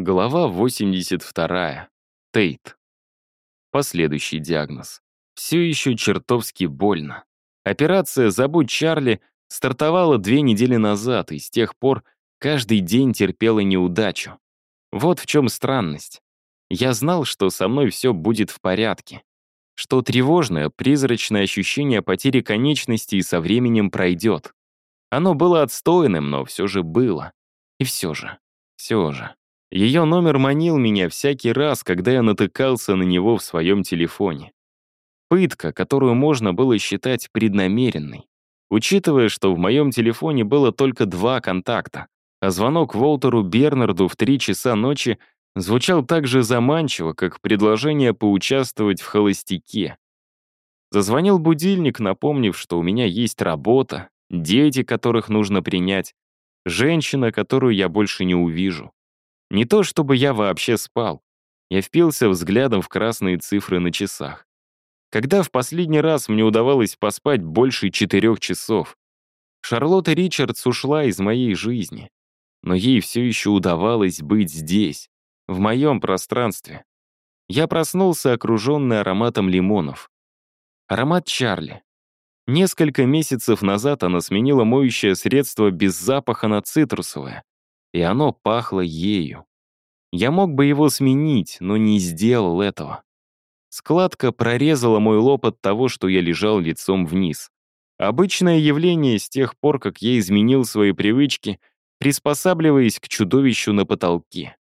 Глава 82. Тейт. Последующий диагноз. Все еще чертовски больно. Операция «Забудь Чарли» стартовала две недели назад, и с тех пор каждый день терпела неудачу. Вот в чем странность. Я знал, что со мной все будет в порядке. Что тревожное, призрачное ощущение потери конечностей со временем пройдет. Оно было отстойным, но все же было. И все же, все же. Ее номер манил меня всякий раз, когда я натыкался на него в своем телефоне. Пытка, которую можно было считать преднамеренной. Учитывая, что в моем телефоне было только два контакта, а звонок Волтеру Бернарду в три часа ночи звучал так же заманчиво, как предложение поучаствовать в холостяке. Зазвонил будильник, напомнив, что у меня есть работа, дети, которых нужно принять, женщина, которую я больше не увижу. Не то чтобы я вообще спал. Я впился взглядом в красные цифры на часах. Когда в последний раз мне удавалось поспать больше четырех часов? Шарлотта Ричардс ушла из моей жизни. Но ей все еще удавалось быть здесь, в моем пространстве. Я проснулся, окруженный ароматом лимонов. Аромат Чарли. Несколько месяцев назад она сменила моющее средство без запаха на цитрусовое и оно пахло ею. Я мог бы его сменить, но не сделал этого. Складка прорезала мой лоб от того, что я лежал лицом вниз. Обычное явление с тех пор, как я изменил свои привычки, приспосабливаясь к чудовищу на потолке.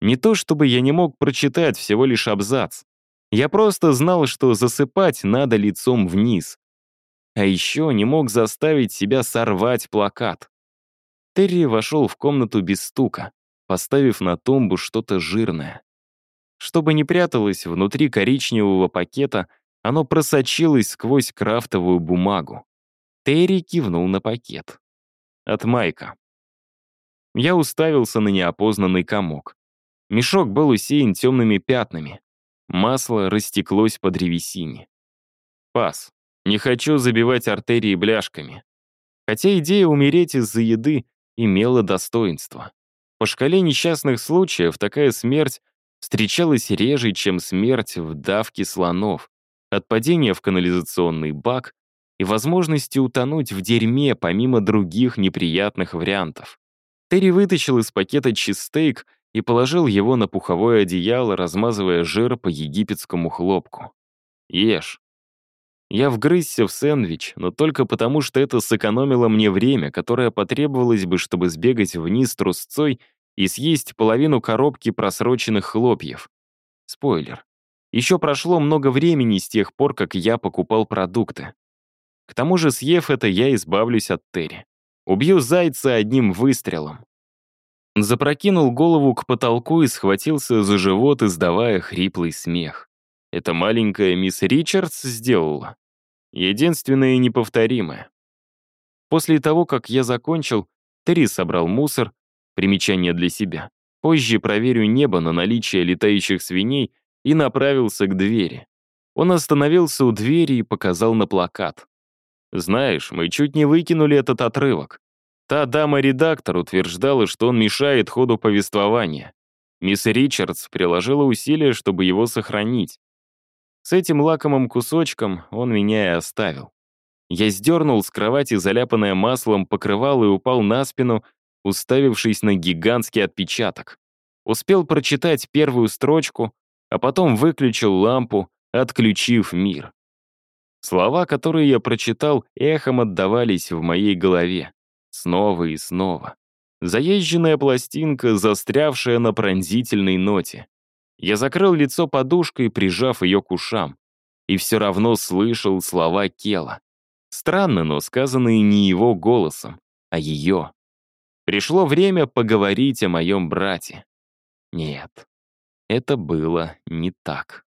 Не то чтобы я не мог прочитать всего лишь абзац. Я просто знал, что засыпать надо лицом вниз. А еще не мог заставить себя сорвать плакат. Терри вошел в комнату без стука, поставив на тумбу что-то жирное. Чтобы не пряталось внутри коричневого пакета, оно просочилось сквозь крафтовую бумагу. Терри кивнул на пакет. От Майка. Я уставился на неопознанный комок. Мешок был усеян темными пятнами. Масло растеклось по древесине. Пас. Не хочу забивать артерии бляшками. Хотя идея умереть из-за еды имела достоинство. По шкале несчастных случаев такая смерть встречалась реже, чем смерть в давке слонов, от падения в канализационный бак и возможности утонуть в дерьме помимо других неприятных вариантов. Терри вытащил из пакета чизстейк и положил его на пуховое одеяло, размазывая жир по египетскому хлопку. «Ешь». Я вгрызся в сэндвич, но только потому, что это сэкономило мне время, которое потребовалось бы, чтобы сбегать вниз трусцой и съесть половину коробки просроченных хлопьев. Спойлер. Еще прошло много времени с тех пор, как я покупал продукты. К тому же, съев это, я избавлюсь от Терри. Убью зайца одним выстрелом. Запрокинул голову к потолку и схватился за живот, издавая хриплый смех. Это маленькая мисс Ричардс сделала. Единственное и неповторимое. После того, как я закончил, Терри собрал мусор, примечание для себя. Позже проверю небо на наличие летающих свиней и направился к двери. Он остановился у двери и показал на плакат. «Знаешь, мы чуть не выкинули этот отрывок. Та дама-редактор утверждала, что он мешает ходу повествования. Мисс Ричардс приложила усилия, чтобы его сохранить. С этим лакомым кусочком он меня и оставил. Я сдернул с кровати заляпанное маслом покрывало и упал на спину, уставившись на гигантский отпечаток. Успел прочитать первую строчку, а потом выключил лампу, отключив мир. Слова, которые я прочитал, эхом отдавались в моей голове. Снова и снова. Заезженная пластинка, застрявшая на пронзительной ноте. Я закрыл лицо подушкой, прижав ее к ушам. И все равно слышал слова Кела. Странно, но сказанные не его голосом, а ее. Пришло время поговорить о моем брате. Нет, это было не так.